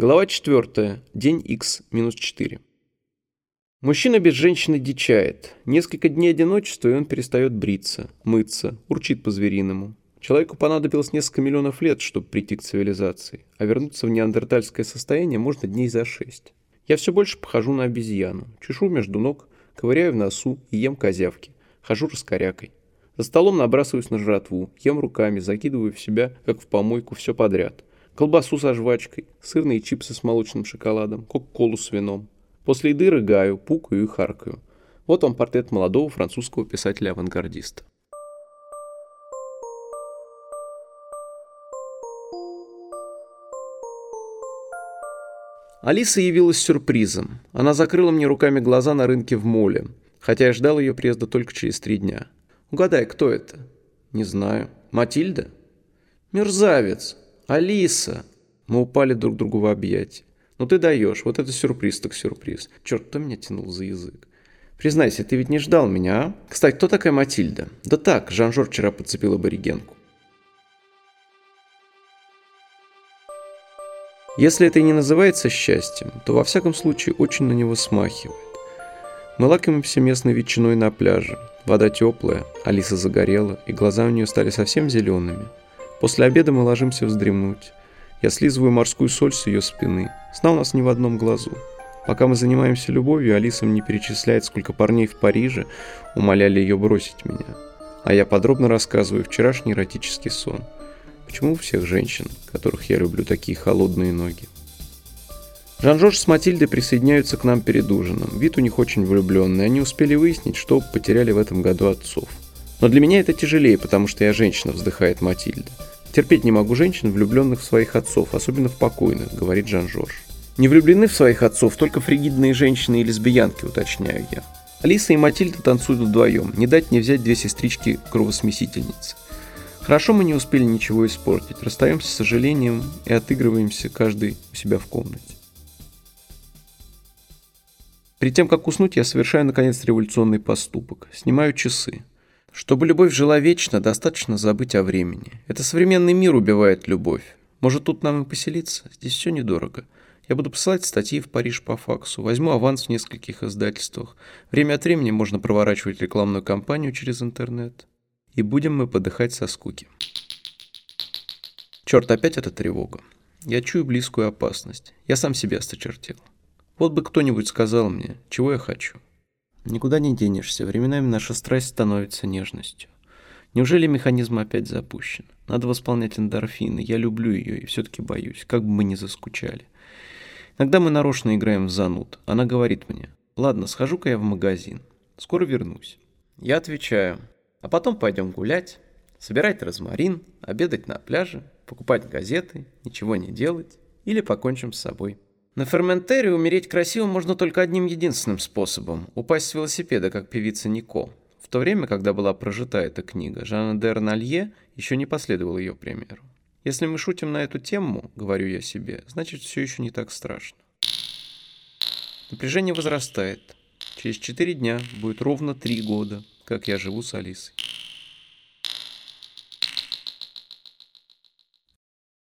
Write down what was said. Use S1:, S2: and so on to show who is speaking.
S1: Глава 4. День X минус 4. Мужчина без женщины дичает. Несколько дней одиночества, и он перестает бриться, мыться, урчит по-звериному. Человеку понадобилось несколько миллионов лет, чтобы прийти к цивилизации, а вернуться в неандертальское состояние можно дней за шесть. Я все больше похожу на обезьяну, чешу между ног, ковыряю в носу и ем козявки, хожу раскорякой. За столом набрасываюсь на жратву, ем руками, закидываю в себя, как в помойку, все подряд колбасу со жвачкой, сырные чипсы с молочным шоколадом, кока-колу с вином. После еды рыгаю, пукаю и харкаю. Вот вам портрет молодого французского писателя-авангардиста. Алиса явилась сюрпризом. Она закрыла мне руками глаза на рынке в моле, хотя я ждал ее приезда только через три дня. Угадай, кто это? Не знаю. Матильда? Мерзавец. «Алиса!» Мы упали друг другу в объятия. «Ну ты даешь, вот это сюрприз так сюрприз. Черт, кто меня тянул за язык?» «Признайся, ты ведь не ждал меня, а? Кстати, кто такая Матильда?» «Да так, Жан-Жор вчера подцепил аборигенку». Если это и не называется счастьем, то во всяком случае очень на него смахивает. Мы лакомимся местной ветчиной на пляже. Вода теплая, Алиса загорела, и глаза у нее стали совсем зелеными – После обеда мы ложимся вздремнуть. Я слизываю морскую соль с ее спины. Сна у нас не в одном глазу. Пока мы занимаемся любовью, Алиса мне перечисляет, сколько парней в Париже умоляли ее бросить меня. А я подробно рассказываю вчерашний эротический сон. Почему у всех женщин, которых я люблю, такие холодные ноги? Жан-Жорж с Матильдой присоединяются к нам перед ужином. Вид у них очень влюбленный. Они успели выяснить, что потеряли в этом году отцов. Но для меня это тяжелее, потому что я женщина, вздыхает Матильда. Терпеть не могу женщин, влюбленных в своих отцов, особенно в покойных, говорит Жан-Жорж. Не влюблены в своих отцов только фригидные женщины и лесбиянки, уточняю я. Алиса и Матильда танцуют вдвоем, не дать не взять две сестрички кровосмесительницы. Хорошо мы не успели ничего испортить, расстаемся с сожалением и отыгрываемся каждый у себя в комнате. Перед тем, как уснуть, я совершаю наконец революционный поступок. Снимаю часы. Чтобы любовь жила вечно, достаточно забыть о времени. Это современный мир убивает любовь. Может, тут нам и поселиться? Здесь все недорого. Я буду посылать статьи в Париж по факсу, возьму аванс в нескольких издательствах. Время от времени можно проворачивать рекламную кампанию через интернет. И будем мы подыхать со скуки. Черт, опять эта тревога. Я чую близкую опасность. Я сам себе осточертел. Вот бы кто-нибудь сказал мне, чего я хочу. Никуда не денешься, временами наша страсть становится нежностью. Неужели механизм опять запущен? Надо восполнять эндорфины, я люблю ее и все-таки боюсь, как бы мы ни заскучали. Иногда мы нарочно играем в зануд. Она говорит мне, ладно, схожу-ка я в магазин, скоро вернусь. Я отвечаю, а потом пойдем гулять, собирать розмарин, обедать на пляже, покупать газеты, ничего не делать или покончим с собой. На Ферментере умереть красиво можно только одним единственным способом – упасть с велосипеда, как певица Нико. В то время, когда была прожита эта книга, Жанна де Реналье еще не последовал ее примеру. Если мы шутим на эту тему, говорю я себе, значит все еще не так страшно. Напряжение возрастает. Через четыре дня будет ровно три года, как я живу с Алисой.